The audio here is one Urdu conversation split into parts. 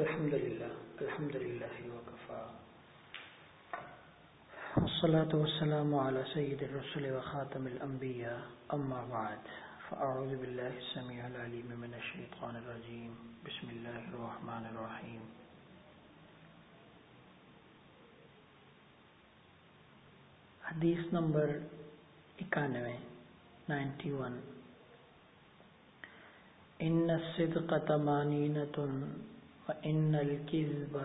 الحمد لله الحمد لله وكفى. والصلاة والسلام على سيد الرسل وخاتم الأنبياء، أما بعد، فأعوذ بالله السميع العليم من الشيطان الرجيم. بسم الله الرحمن الرحيم. حدیث نمبر اکانوے، نائنٹی ون. ان الصدق تمانینت و ان الكذب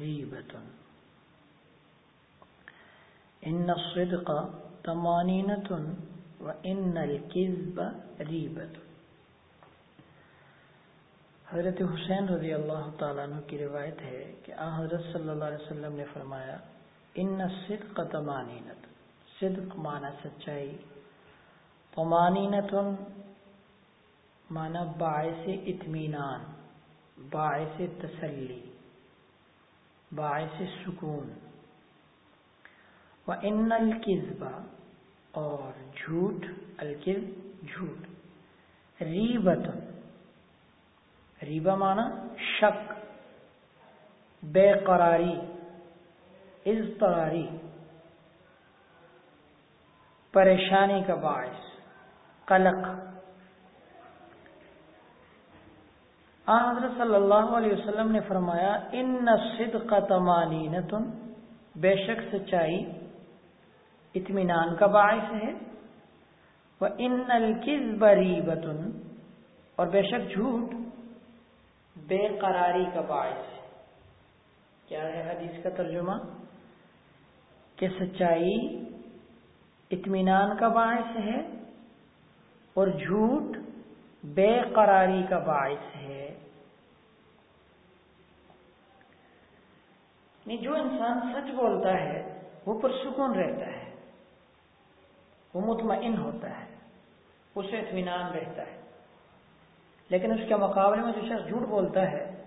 ریبت ان الصدق تمانینت و ان الكذب ریبت حضرت حسین رضی اللہ تعالیٰ عنہ کی روایت ہے کہ آ حضرت صلی اللہ علیہ وسلم نے فرمایا ان صدق تمانینت صدق مانا سچائی. تمانینت مانا باعث اطمینان. باعث تسلی، باعث سکون۔ و ان القزبہ اور جھوٹ القز جھوٹ۔ ریبت ریبا مانا شک، بے قراری، اضطراری۔ پریشانی کا باعث، قلق۔ حضرت صلی اللہ علیہ وسلم نے فرمایا ان صدق تمانینت بے شک سچائی، اطمینان کا باعث ہے۔ وہ ان الکذب ریبت اور بے شک جھوٹ بے قراری کا باعث ہے۔ کیا ہے حدیث کا ترجمہ؟ کہ سچائی، اطمینان کا باعث ہے اور جھوٹ بے قراری کا باعث ہے۔ جو انسان سچ بولتا ہے، وہ پرسکون رہتا ہے۔ وہ مطمئن ہوتا ہے۔ اسے اطمینان رہتا ہے۔ لیکن اس کے مقابلے میں جو شخص جھوٹ بولتا ہے،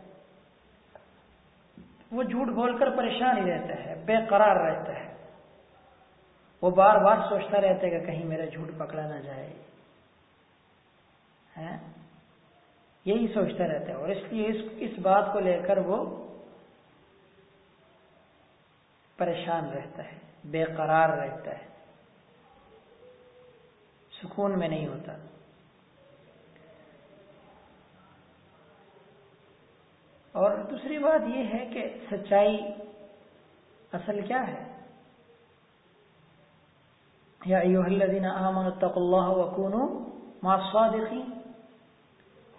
وہ جھوٹ بول کر پریشان ہی رہتا ہے، بے قرار رہتا ہے۔ وہ بار بار سوچتا رہتا ہے کہ کہیں میرا جھوٹ پکڑا نہ جائے۔ ہاں؟ یہی سوچتا رہتا ہے اور اس لیے اس بات کو لے کر وہ پریشان رہتا ہے، بے قرار رہتا ہے۔ سکون میں نہیں ہوتا۔ اور دوسری بات یہ ہے کہ سچائی اصل کیا ہے؟ یا ایوہ الذین آمنوا اتقوا اللہ وکونوا مع الصادقین۔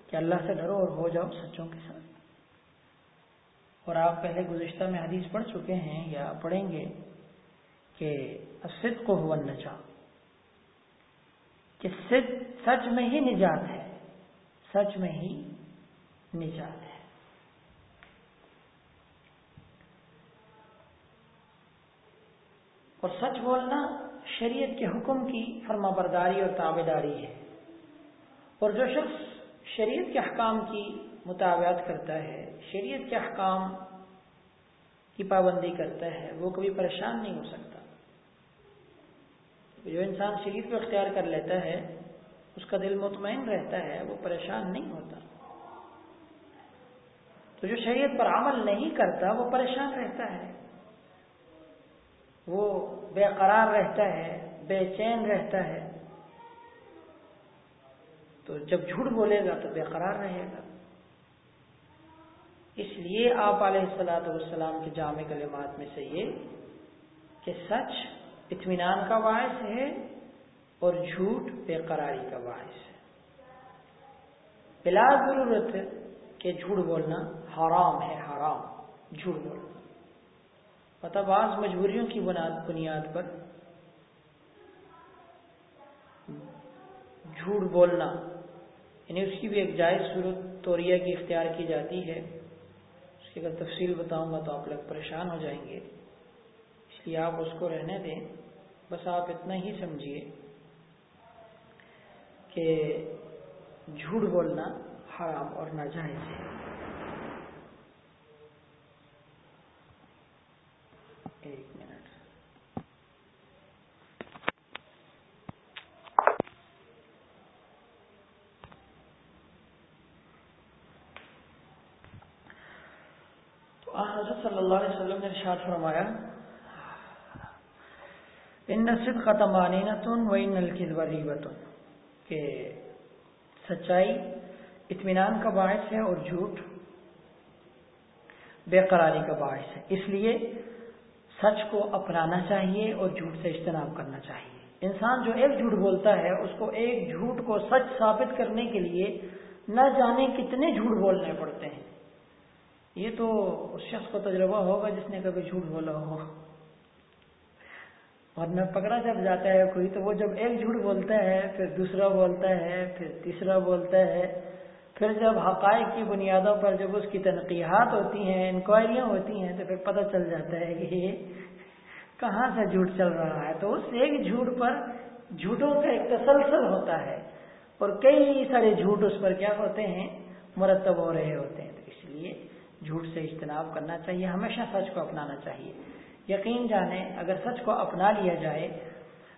کہ اللہ سے ڈرو اور ہو جاؤ سچوں کے ساتھ۔ اور آپ پہلے گزشتہ میں حدیث پڑھ چکے ہیں یا پڑھیں گے کہ صدق کو ہوا نجا کہ سچ میں ہی نجات ہے، سچ میں ہی نجات ہے۔ اور سچ بولنا شریعت کے حکم کی فرما برداری اور تابے داری ہے۔ اور جو شخص شریعت کے احکام کی مطابعت کرتا ہے، شریعت کے احکام کی پابندی کرتا ہے، وہ کبھی پریشان نہیں ہو سکتا۔ جو انسان شریعت کو اختیار کر لیتا ہے، اس کا دل مطمئن رہتا ہے، وہ پریشان نہیں ہوتا۔ تو جو شریعت پر عمل نہیں کرتا، وہ پریشان رہتا ہے۔ وہ بے قرار رہتا ہے، بے چین رہتا ہے۔ تو جب جھوٹ بولے گا تو بے قرار رہے گا۔ اس لیے آپ علیہ السلاۃ والسلام کے جامع کلمات میں سے یہ کہ سچ اطمینان کا باعث ہے اور جھوٹ بے قراری کا باعث ہے۔ بلا ضرورت کہ جھوٹ بولنا حرام ہے، حرام، جھوٹ بولنا۔ پتہ بعض مجبوریوں کی بنیاد پر جھوٹ بولنا یعنی اس کی بھی ایک جائز صورت توریہ کی اختیار کی جاتی ہے۔ اس کی اگر تفصیل بتاؤں گا تو آپ لوگ پریشان ہو جائیں گے۔ اس لیے آپ اس کو رہنے دیں۔ بس آپ اتنا ہی سمجھیے کہ جھوٹ بولنا حرام اور ناجائز ہے۔ ایک منٹ۔ حضرت صلی اللہ علیہ وسلم نے ارشاد فرمایا، ان نصد ختمانی و ان القد ریبتن کہ سچائی اطمینان کا باعث ہے اور جھوٹ بے قراری کا باعث ہے۔ اس لیے سچ کو اپنانا چاہیے اور جھوٹ سے اجتناب کرنا چاہیے۔ انسان جو ایک جھوٹ بولتا ہے، اس کو ایک جھوٹ کو سچ ثابت کرنے کے لیے نہ جانے کتنے جھوٹ بولنے پڑتے ہیں۔ یہ تو اس شخص کو تجربہ ہوگا جس نے کبھی جھوٹ بولا ہو۔ اور نہ پکڑا جب جاتا ہے کوئی تو وہ جب ایک جھوٹ بولتا ہے، پھر دوسرا بولتا ہے، پھر تیسرا بولتا ہے۔ پھر جب حقائق کی بنیادوں پر جب اس کی تنقیحات ہوتی ہیں، انکوائریاں ہوتی ہیں، تو پھر پتہ چل جاتا ہے کہ یہ کہاں سے جھوٹ چل رہا ہے۔ تو اس ایک جھوٹ پر جھوٹوں کا ایک تسلسل ہوتا ہے۔ اور کئی سارے جھوٹ اس پر کیا ہوتے ہیں؟ مرتب ہو رہے ہوتے ہیں۔ تو اس لیے جھوٹ سے اجتناب کرنا چاہیے، ہمیشہ سچ کو اپنانا چاہیے۔ یقین جانے اگر سچ کو اپنا لیا جائے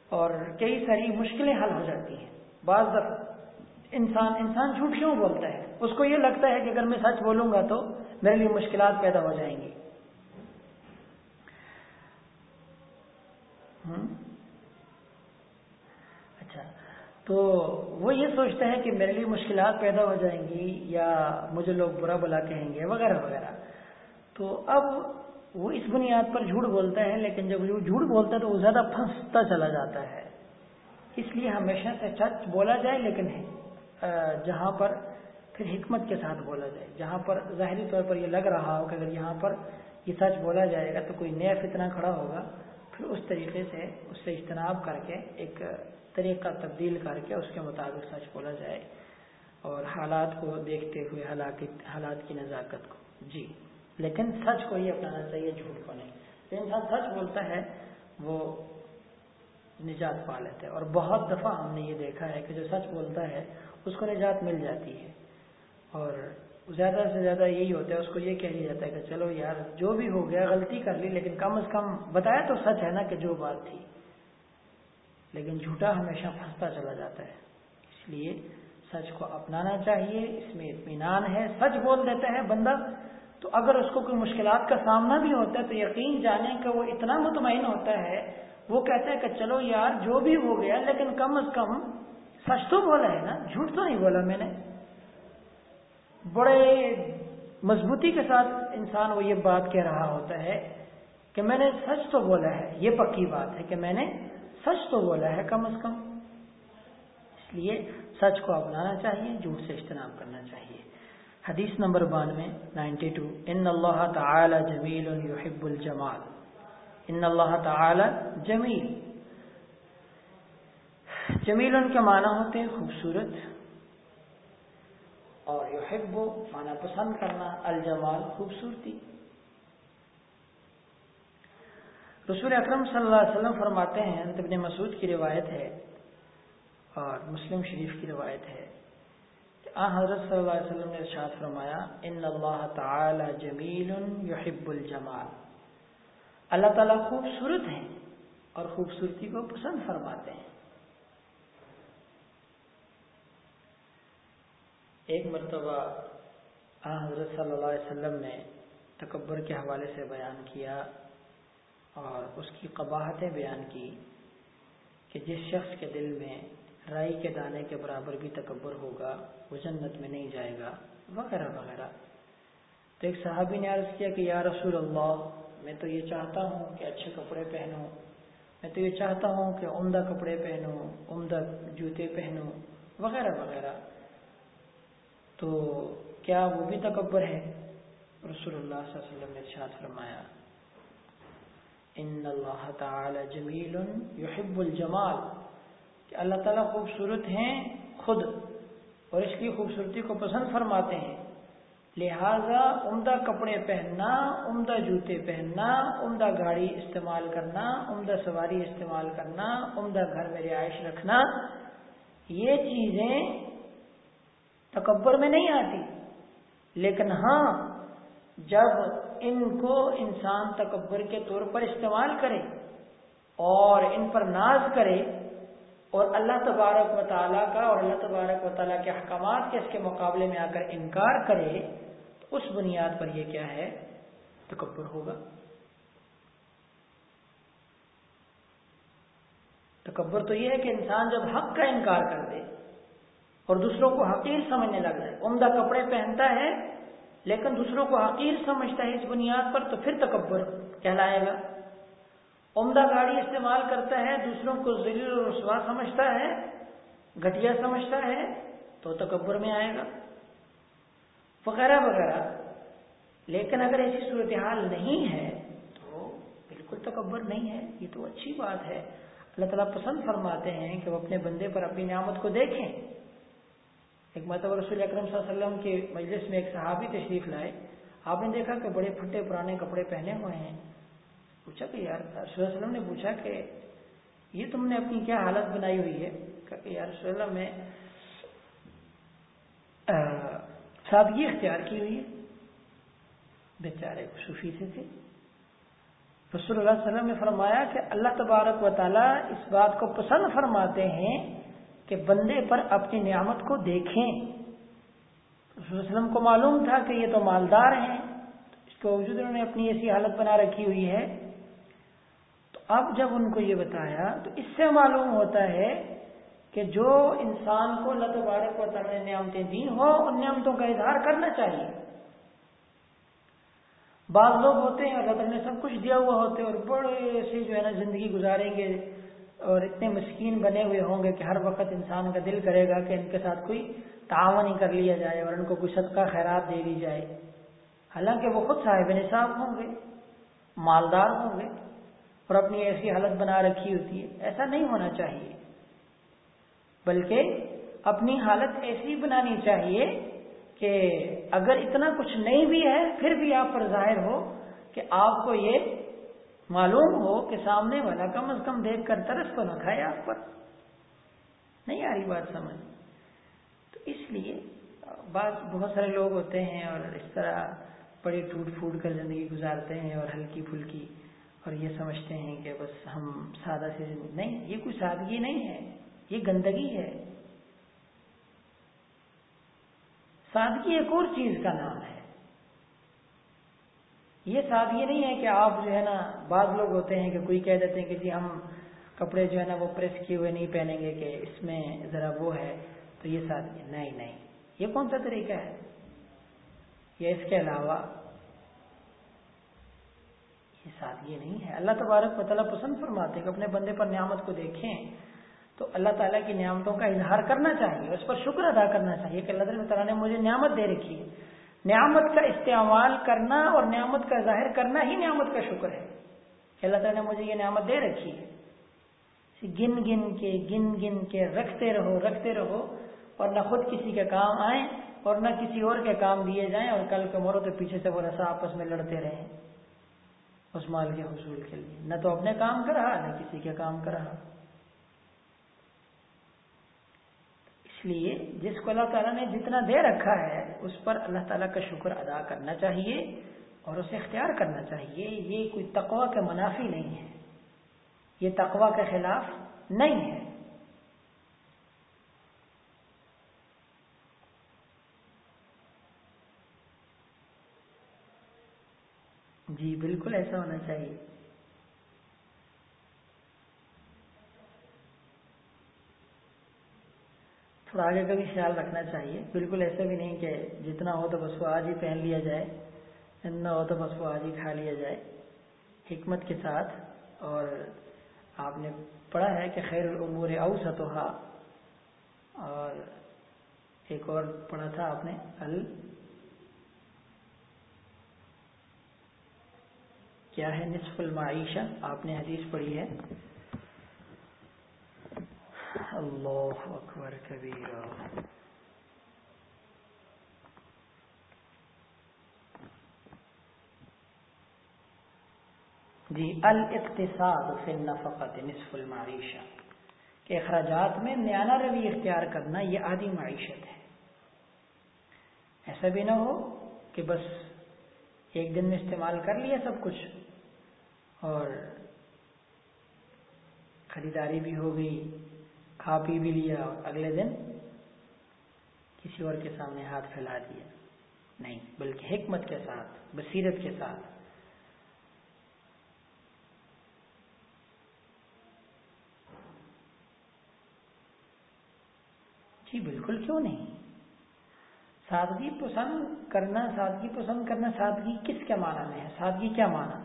اور کئی ساری مشکلیں حل ہو جاتی ہیں۔ بعض دفعہ انسان انسان جھوٹ کیوں بولتا ہے؟ اس کو یہ لگتا ہے کہ اگر میں سچ بولوں گا تو میرے لیے مشکلات پیدا ہو جائیں گی۔ تو وہ یہ سوچتا ہے کہ میرے لیے مشکلات پیدا ہو جائیں گی یا مجھے لوگ برا بلا کہیں گے، وغیرہ وغیرہ۔ تو اب وہ اس بنیاد پر جھوٹ بولتا ہے لیکن جب وہ جھوٹ بولتا ہے تو وہ زیادہ پھنستا چلا جاتا ہے۔ اس لیے ہمیشہ سے سچ بولا جائے، لیکن جہاں پر پھر حکمت کے ساتھ بولا جائے۔ جہاں پر ظاہری طور پر یہ لگ رہا ہو کہ اگر یہاں پر یہ سچ بولا جائے گا تو کوئی نیا فتنہ کھڑا ہوگا، پھر اس طریقے سے اس سے اجتناب کر کے ایک طریقہ تبدیل کر کے اس کے مطابق سچ بولا جائے اور حالات کو دیکھتے ہوئے حالات کی نزاکت کو۔ جی۔ لیکن سچ کو ہی اپنانا چاہیے، جھوٹ کو نہیں۔ جو انسان سچ بولتا ہے، وہ نجات پا لیتے اور بہت دفعہ ہم نے یہ دیکھا ہے کہ جو سچ بولتا ہے، اس کو نجات مل جاتی ہے۔ اور زیادہ سے زیادہ یہی ہوتا ہے، اس کو یہ کہہ لیا جاتا ہے کہ چلو یار، جو بھی ہو گیا، غلطی کر لی، لیکن کم از کم بتایا تو سچ ہے نا کہ جو بات تھی۔ لیکن جھوٹا ہمیشہ پھنستا چلا جاتا ہے۔ اس لیے سچ کو اپنانا چاہیے، اس میں اطمینان ہے۔ سچ بول دیتا ہے بندہ، تو اگر اس کو کوئی مشکلات کا سامنا بھی ہوتا ہے تو یقین جانے کا وہ اتنا مطمئن ہوتا ہے، وہ کہتا ہے کہ چلو یار، جو بھی ہو گیا، لیکن کم از کم سچ تو بولا ہے نا، جھوٹ تو نہیں بولا میں نے۔ بڑے مضبوطی کے ساتھ انسان وہ یہ بات کہہ رہا ہوتا ہے کہ میں نے سچ تو بولا ہے، یہ پکی بات ہے کہ میں نے سچ تو بولا ہے کم از کم۔ اس لیے سچ کو اپنانا چاہیے، جھوٹ سے اجتناب کرنا چاہیے۔ حدیث نمبر بانوے، نائنٹی ٹو۔ ان اللہ تعالی جمیل یحب الجمال۔ ان اللہ تعالی جمیل۔ جمیل ان کے معنی ہوتے ہیں خوبصورت۔ اور یحب معنی پسند کرنا، الجمال خوبصورتی۔ رسول اکرم صلی اللہ علیہ وسلم فرماتے ہیں ابن مسعود کی روایت ہے اور مسلم شریف کی روایت ہے۔ کہ آ، حضرت صلی اللہ علیہ وسلم نے ارشاد فرمایا، ان اللہ تعالی جمیل یحب الجمال۔ اللہ تعالیٰ خوبصورت ہیں اور خوبصورتی کو پسند فرماتے ہیں۔ ایک مرتبہ آ، حضرت صلی اللہ علیہ وسلم نے تکبر کے حوالے سے بیان کیا۔ اور اس کی قباحتیں بیان کی کہ جس شخص کے دل میں رائی کے دانے کے برابر بھی تکبر ہوگا، وہ جنت میں نہیں جائے گا، وغیرہ وغیرہ۔ تو ایک صحابی نے عرض کیا کہ یا رسول اللہ، میں تو یہ چاہتا ہوں کہ اچھے کپڑے پہنوں، میں تو یہ چاہتا ہوں کہ عمدہ کپڑے پہنوں، عمدہ جوتے پہنوں، وغیرہ وغیرہ۔ تو کیا وہ بھی تکبر ہے؟ رسول اللہ صلی اللہ علیہ وسلم نے ارشاد فرمایا۔ ان اللہ تعالی جمیل یحب الجمال۔ کہ اللہ تعالیٰ خوبصورت ہیں خود اور اس کی خوبصورتی کو پسند فرماتے ہیں۔ لہذا عمدہ کپڑے پہننا، عمدہ جوتے پہننا، عمدہ گاڑی استعمال کرنا، عمدہ سواری استعمال کرنا، عمدہ گھر میں رہائش رکھنا، یہ چیزیں تکبر میں نہیں آتی۔ لیکن ہاں جب ان کو انسان تکبر کے طور پر استعمال کرے اور ان پر ناز کرے اور اللہ تبارک و تعالیٰ کا اور اللہ تبارک و تعالیٰ کے احکامات کے اس کے مقابلے میں آ کر انکار کرے، تو اس بنیاد پر یہ کیا ہے؟ تکبر ہوگا۔ تکبر تو یہ ہے کہ انسان جب حق کا انکار کر دے اور دوسروں کو حقیر سمجھنے لگ جائے، عمدہ کپڑے پہنتا ہے لیکن دوسروں کو حقیر سمجھتا ہے اس بنیاد پر تو پھر تکبر کہلائے گا۔ عمدہ گاڑی استعمال کرتا ہے، دوسروں کو ذلیل اور رسوا سمجھتا ہے، گھٹیا سمجھتا ہے، تو تکبر میں آئے گا۔ وغیرہ وغیرہ۔ لیکن اگر ایسی صورتحال نہیں ہے تو بالکل تکبر نہیں ہے۔ یہ تو اچھی بات ہے۔ اللہ تعالیٰ پسند فرماتے ہیں کہ وہ اپنے بندے پر اپنی نعمت کو دیکھیں۔ ایک مرتبہ رسول اکرم صلی اللہ علیہ وسلم کے مجلس میں ایک صحابی تشریف لائے۔ آپ نے دیکھا کہ بڑے پھٹے پرانے کپڑے پہنے ہوئے ہیں۔ پوچھا کہ یار، رسول وسلم نے پوچھا کہ یہ تم نے اپنی کیا حالت بنائی ہوئی ہے؟ کہ یار، رسول اللہ، میں سادگی اختیار کی ہوئی ہے۔ بیچارے صوفی سے تھے۔ رسول اللہ علیہ وسلم نے فرمایا کہ اللہ تبارک و تعالیٰ اس بات کو پسند فرماتے ہیں کہ بندے پر اپنی نعمت کو دیکھیں۔ رسول وسلم کو معلوم تھا کہ یہ تو مالدار ہیں، اس کے باوجود انہوں نے اپنی ایسی حالت بنا رکھی ہوئی ہے۔ تو اب جب ان کو یہ بتایا، تو اس سے معلوم ہوتا ہے کہ جو انسان کو اللہ تبارک و تعالیٰ نے نعمتیں دی ہو ان نعمتوں کا اظہار کرنا چاہیے۔ بعض لوگ ہوتے ہیں، اللہ تعالیٰ نے سب کچھ دیا ہوا ہوتے ہیں اور بڑے سے جو ہے نا زندگی گزاریں گے۔ اور اتنے مسکین بنے ہوئے ہوں گے کہ ہر وقت انسان کا دل کرے گا کہ ان کے ساتھ کوئی تعاون ہی کر لیا جائے اور ان کو کوئی صدقہ خیرات دے دی جائے۔ حالانکہ وہ خود صاحب نصاب ہوں گے، مالدار ہوں گے اور اپنی ایسی حالت بنا رکھی ہوتی ہے۔ ایسا نہیں ہونا چاہیے، بلکہ اپنی حالت ایسی بنانی چاہیے کہ اگر اتنا کچھ نہیں بھی ہے، پھر بھی آپ پر ظاہر ہو کہ آپ کو یہ معلوم ہو کہ سامنے والا کم از کم دیکھ کر ترس تو نہ کھائے آپ پر۔ نہیں آ رہی بات سمجھ۔ تو اس لیے بعض بہت سارے لوگ ہوتے ہیں اور اس طرح بڑی ٹوٹ پھوٹ کر زندگی گزارتے ہیں اور ہلکی پھلکی اور یہ سمجھتے ہیں کہ بس ہم سادہ سے نہیں، یہ کوئی سادگی نہیں ہے، یہ گندگی ہے۔ سادگی ایک اور چیز کا نام ہے۔ یہ سادگی نہیں ہے کہ آپ جو ہے نا بعض لوگ ہوتے ہیں کہ کوئی کہہ دیتے ہیں کہ جی ہم کپڑے جو ہے نا وہ پریس کیے ہوئے نہیں پہنیں گے کہ اس میں ذرا وہ ہے۔ تو یہ سادگی نہیں نہیں۔ یہ کون سا طریقہ ہے؟ یا اس کے علاوہ یہ سادگی نہیں ہے۔ اللہ تبارک و تعالیٰ پسند فرماتے کہ اپنے بندے پر نعمت کو دیکھیں۔ تو اللہ تعالیٰ کی نعمتوں کا اظہار کرنا چاہیے، اس پر شکر ادا کرنا چاہیے کہ اللہ تعالیٰ نے مجھے نعمت دے رکھی ہے۔ نعمت کا استعمال کرنا اور نعمت کا ظاہر کرنا ہی نعمت کا شکر ہے۔ کہ اللہ تعالیٰ نے مجھے یہ نعمت دے رکھی ہے۔ گن گن کے، گن گن کے رکھتے رہو رکھتے رہو اور نہ خود کسی کے کام آئیں اور نہ کسی اور کے کام دیے جائیں اور کل کے مرو تو پیچھے سے وہ رسا آپس میں لڑتے رہیں۔ اس مال کے حصول کے لیے۔ نہ تو اپنے کام کر رہا، نہ کسی کے کام کر رہا۔ لیے جس کو اللہ تعالیٰ نے جتنا دے رکھا ہے، اس پر اللہ تعالیٰ کا شکر ادا کرنا چاہیے اور اسے اختیار کرنا چاہیے۔ یہ کوئی تقوا کے منافی نہیں ہے۔ یہ تقوا کے خلاف نہیں ہے۔ جی بالکل ایسا ہونا چاہیے۔ تھوڑا آگے کا بھی خیال رکھنا چاہیے۔ بالکل ایسا بھی نہیں کہ جتنا ہو تو بس وہ آج ہی پہن لیا جائے اتنا ہو تو بس وہ آج ہی کھا لیا جائے۔ حکمت کے ساتھ۔ اور آپ نے پڑھا ہے کہ خیر العمور اوسطاً اور ایک اور پڑھا تھا آپ نے، ال کیا ہے؟ نصف المعیشہ۔ آپ نے حدیث پڑھی ہے۔ اللہ اکبر کبیرہ۔ جی الاقتصاد فی النفقت نصف المعیشہ۔ کہ اخراجات میں نیانا روی اختیار کرنا یہ آدھی معیشت ہے۔ ایسا بھی نہ ہو کہ بس ایک دن میں استعمال کر لیا سب کچھ اور خریداری بھی ہو گئی۔ کھا پی بھی لیا اور اگلے دن کسی اور کے سامنے ہاتھ پھیلا دیا۔ نہیں، بلکہ حکمت کے ساتھ، بصیرت کے ساتھ۔ جی بالکل کیوں نہیں؟ سادگی پسند کرنا، سادگی پسند کرنا سادگی کس کے معنی میں ہے؟ سادگی کیا معنی؟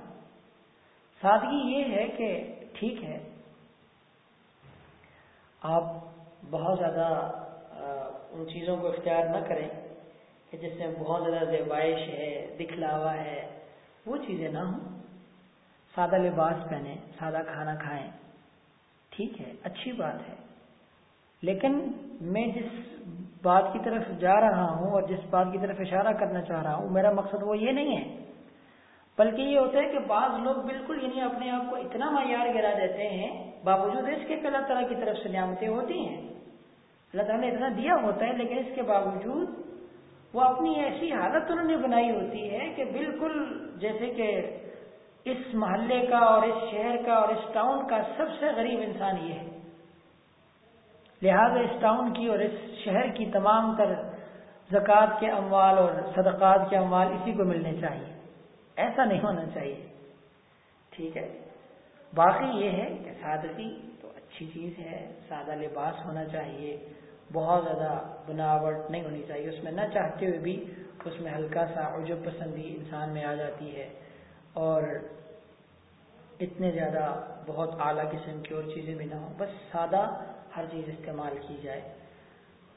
سادگی یہ ہے کہ ٹھیک ہے آپ بہت زیادہ ان چیزوں کو اختیار نہ کریں کہ جس میں بہت زیادہ زیبائش ہے، دکھلاوا ہے، وہ چیزیں نہ ہوں۔ سادہ لباس پہنیں، سادہ کھانا کھائیں، ٹھیک ہے، اچھی بات ہے۔ لیکن میں جس بات کی طرف جا رہا ہوں اور جس بات کی طرف اشارہ کرنا چاہ رہا ہوں، میرا مقصد وہ یہ نہیں ہے، بلکہ یہ ہوتا ہے کہ بعض لوگ بالکل یعنی اپنے آپ کو اتنا معیار گرا دیتے ہیں باوجود اس کے اللہ تعالیٰ کی طرف سے نعمتیں ہوتی ہیں۔ اللہ تعالیٰ نے اتنا دیا ہوتا ہے، لیکن اس کے باوجود وہ اپنی ایسی حالت انہوں نے بنائی ہوتی ہے کہ بالکل جیسے کہ اس محلے کا اور اس شہر کا اور اس ٹاؤن کا سب سے غریب انسان یہ ہے۔ لہذا اس ٹاؤن کی اور اس شہر کی تمام تر زکوٰۃ کے اموال اور صدقات کے اموال اسی کو ملنے چاہیے۔ ایسا نہیں ہونا چاہیے۔ ٹھیک ہے؟ باقی یہ ہے کہ سادگی تو اچھی چیز ہے، سادہ لباس ہونا چاہیے، بہت زیادہ بناوٹ نہیں ہونی چاہیے، اس میں نہ چاہتے ہوئے بھی اس میں ہلکا سا عجب پسندی انسان میں آ جاتی ہے۔ اور اتنے زیادہ بہت اعلیٰ قسم کی اور چیزیں بھی نہ ہوں، بس سادہ ہر چیز استعمال کی جائے۔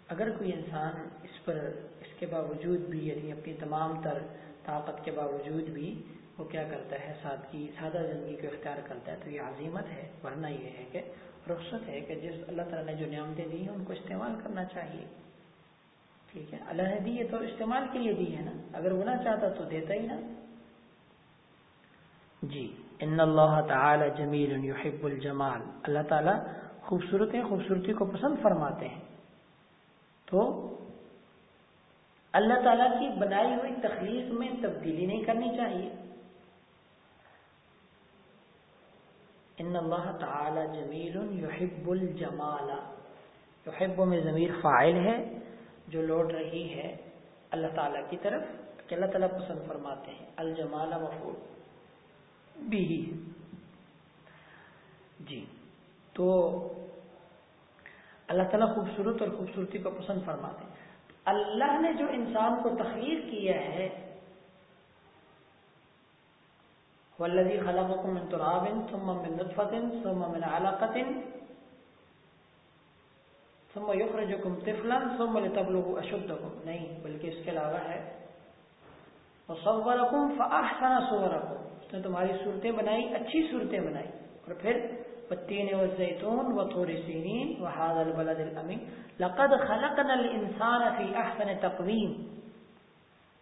اگر کوئی انسان اس پر اس کے باوجود بھی یعنی اپنی تمام تر طاقت کے باوجود بھی وہ کیا کرتا ہے؟ سادگی سادہ زندگی کو اختیار کرتا ہے۔ تو یہ عظیمت ہے، ورنہ یہ ہے کہ رخصت ہے کہ جس اللہ تعالیٰ نے جو نعمتیں دی ہیں، ان کو استعمال کرنا چاہیے۔ ٹھیک ہے؟ اللہ نے دی ہے تو استعمال کے لیے دی ہے نا۔ اگر وہ نہ چاہتا تو دیتا ہی نا۔ جی۔ ان اللہ تعالی جمیل یحب الجمال۔ اللہ تعالیٰ خوبصورت خوبصورتی کو پسند فرماتے ہیں۔ تو اللہ تعالیٰ کی بنائی ہوئی تخلیق میں تبدیلی نہیں کرنی چاہیے۔ ان اللہ تعالی جمیل یحب الجمال. یحب میں ضمیر فائل ہے جو لوٹ رہی ہے اللہ تعالیٰ کی طرف، کہ اللہ تعالیٰ پسند فرماتے ہیں. الجمال مفول بھی جی تو اللہ تعالیٰ خوبصورت اور خوبصورتی کو پسند فرماتے ہیں۔ اللہ نے جو انسان کو تخلیق کیا ہے والذی خلقکم من تراب ثم من نطفة ثم من علقة ثم یخرجکم طفلا ثم لتبلغوا اشدکم نہیں، بلکہ اس کے علاوہ ہے۔ وصورکم فاحسن صورکم۔ اس نے تمہاری صورتیں بنائی، اچھی صورتیں بنائی۔ اور پھر والتين والزيتون وطور سينين وهذا البلد الأمين لقد خلقنا الإنسان في أحسن تقويم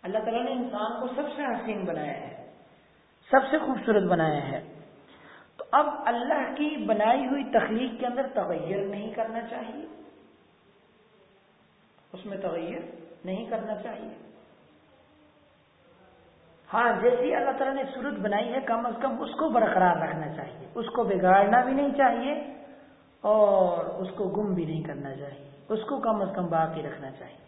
اللہ تعالیٰ نے انسان کو سب سے حسین بنایا ہے۔ سب سے خوبصورت بنایا ہے۔ تو اب اللہ کی بنائی ہوئی تخلیق کے اندر تغیر نہیں کرنا چاہیے۔ اس میں تغیر نہیں کرنا چاہیے۔ ہاں جیسی اللہ تعالیٰ نے صورت بنائی ہے، کم از کم اس کو برقرار رکھنا چاہیے۔ اس کو بگاڑنا بھی نہیں چاہیے اور اس کو گم بھی نہیں کرنا چاہیے۔ اس کو کم از کم باقی رکھنا چاہیے۔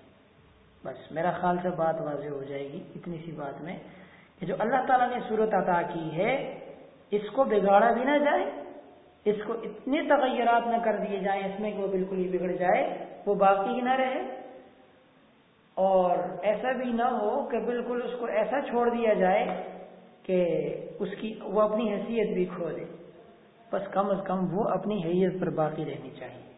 بس، میرا خیال سے بات واضح ہو جائے گی۔ اتنی سی بات میں جو اللہ تعالیٰ نے صورت عطا کی ہے، اس کو بگاڑا بھی نہ جائے، اس کو اتنے تغیرات نہ کر دیے جائیں، اس میں کہ وہ بالکل ہی بگڑ جائے، وہ باقی ہی نہ رہے۔ اور ایسا بھی نہ ہو کہ بالکل اس کو ایسا چھوڑ دیا جائے کہ اس کی، وہ اپنی حیثیت بھی کھو دے۔ بس کم از کم وہ اپنی حیثیت پر باقی رہنی چاہیے۔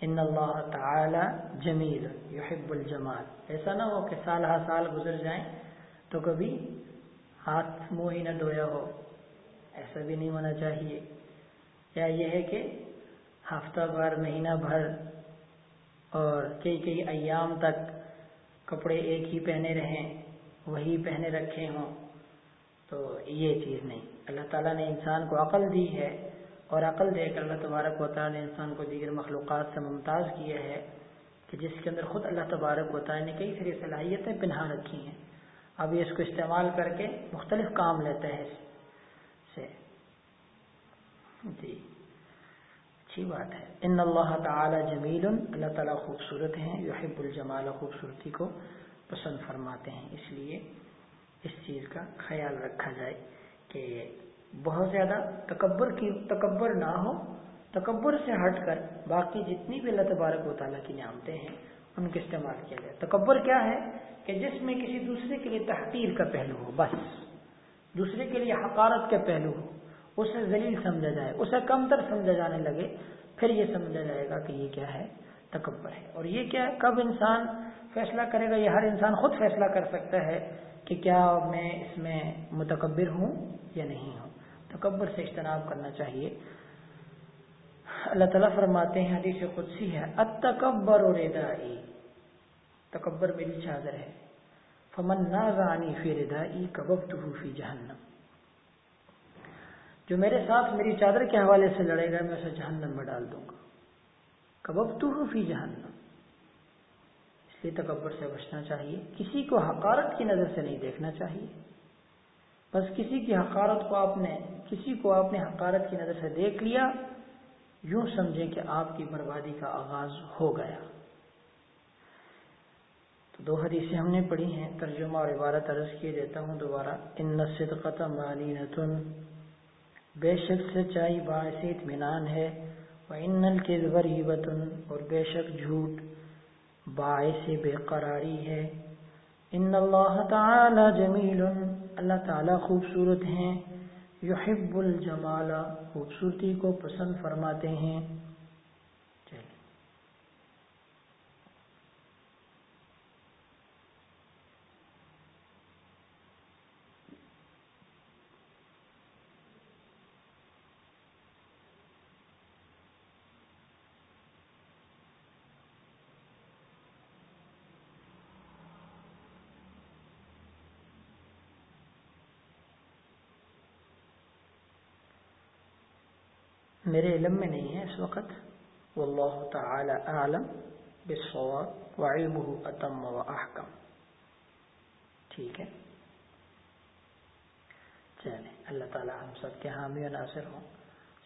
ان اللہ تعالی جمیل، یحب الجمال۔ ایسا نہ ہو کہ سال ہر سال گزر جائیں تو کبھی ہاتھ منہ ہی نہ دھویا ہو۔ ایسا بھی نہیں ہونا چاہیے۔ یا یہ ہے کہ ہفتہ بھر مہینہ بھر اور کئی کئی ایام تک کپڑے ایک ہی پہنے رہیں، وہی پہنے رکھے ہوں، تو یہ چیز نہیں۔ اللہ تعالیٰ نے انسان کو عقل دی ہے اور عقل دے کر اللہ تبارک و تعالیٰ نے انسان کو دیگر مخلوقات سے ممتاز کیا ہے کہ جس کے اندر خود اللہ تبارک و تعالیٰ نے کئی ساری صلاحیتیں پنہا رکھی ہیں۔ اب یہ اس کو استعمال کر کے مختلف کام لیتا ہے سے۔ جی۔ اچھی بات ہے۔ ان اللہ تعالی جمیل اللہ تعالیٰ خوبصورت ہیں، یحب الجمال خوبصورتی کو پسند فرماتے ہیں۔ اس لیے اس چیز کا خیال رکھا جائے کہ بہت زیادہ تکبر کی، تکبر نہ ہو، تکبر سے ہٹ کر باقی جتنی بھی اللہ تبارک و تعالیٰ کی نعمتیں ہیں، ان کو استعمال کیا جائے۔ تکبر کیا ہے؟ کہ جس میں کسی دوسرے کے لیے تحقیر کا پہلو ہو، بس۔ دوسرے کے لیے حقارت کا پہلو ہو۔ اسے ذلیل سمجھا جائے، اسے کم تر سمجھا جانے لگے، پھر یہ سمجھا جائے گا کہ یہ کیا ہے، تکبر ہے۔ اور یہ کیا ہے؟ کب انسان فیصلہ کرے گا؟ یہ ہر انسان خود فیصلہ کر سکتا ہے کہ کیا میں اس میں متکبر ہوں یا نہیں ہوں۔ تکبر سے اجتناب کرنا چاہیے۔ اللہ تعالیٰ فرماتے ہیں، حدیث قدسی ہے اتکبر و ردائی۔ تکبر میری چادر ہے۔ فمن نازانی فی ردائی کببتہ فی جہنم جو میرے ساتھ میری چادر کے حوالے سے لڑے گا، میں اسے جہنم میں ڈال دوں گا۔ کببتہ فی جہنم اس لیے تکبر سے بچنا چاہیے۔ کسی کو حقارت کی نظر سے نہیں دیکھنا چاہیے۔ بس کسی کی حقارت کو آپ نے، کسی کو آپ نے حقارت کی نظر سے دیکھ لیا، یوں سمجھیں کہ آپ کی بربادی کا آغاز ہو گیا۔ تو دو حدیثیں ہم نے پڑھی ہیں، ترجمہ اور عبارت عرض کیے دیتا ہوں دوبارہ۔ ان صدقت مالی بے شک سچائی باعث اطمینان ہے۔ ان کے غریبتن اور بے شک جھوٹ باعث بے قراری ہے۔ ان اللہ تعالی جمیل اللہ تعالی خوبصورت ہیں۔ یحب الجمال۔ خوبصورتی کو پسند فرماتے ہیں۔ میرے علم میں نہیں ہے اس وقت۔ واللہ تعالی اعلم بالصواب وعلمه اتم و احکم۔ ٹھیک ہے۔ چلیں، اللہ تعالی ہم سب کے حامی و ناصر ہوں۔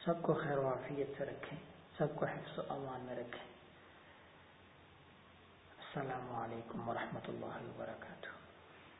سب کو خیر و عافیت سے رکھیں، سب کو حفظ و امان میں رکھیں۔ السلام علیکم ورحمۃ اللہ وبرکاتہ۔